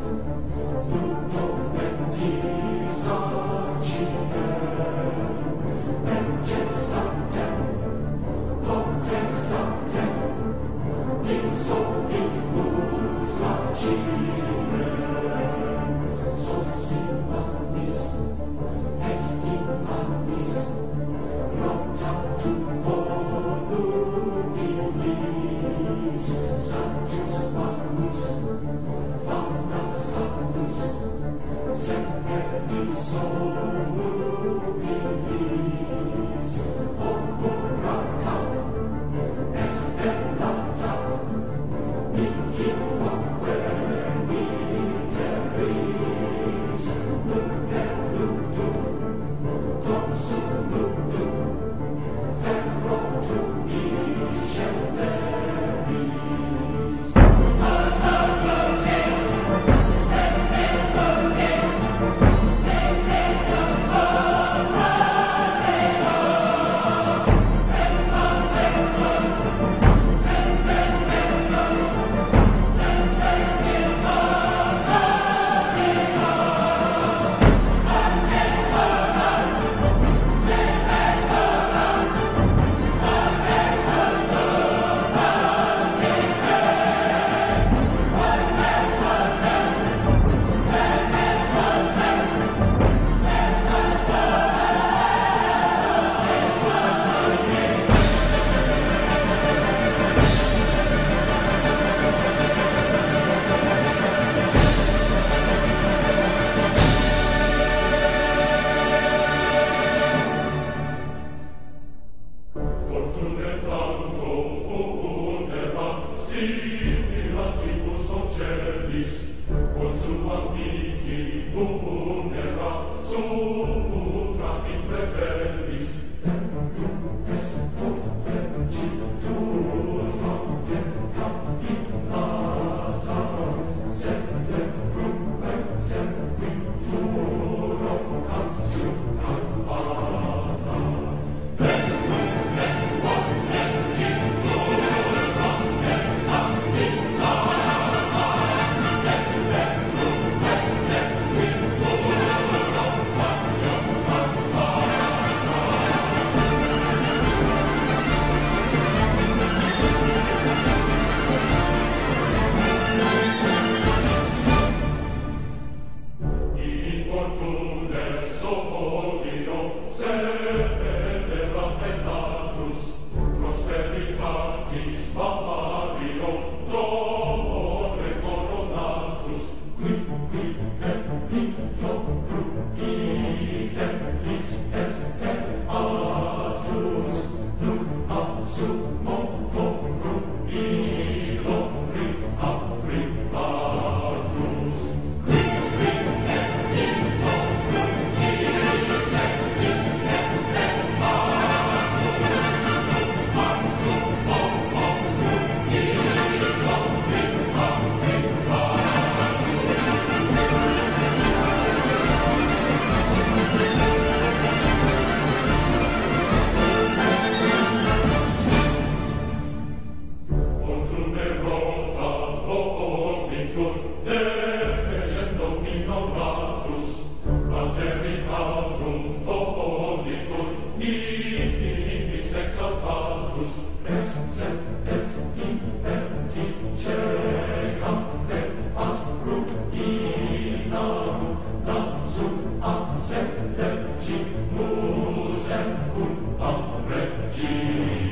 え? mihi nucum erga sum Regina.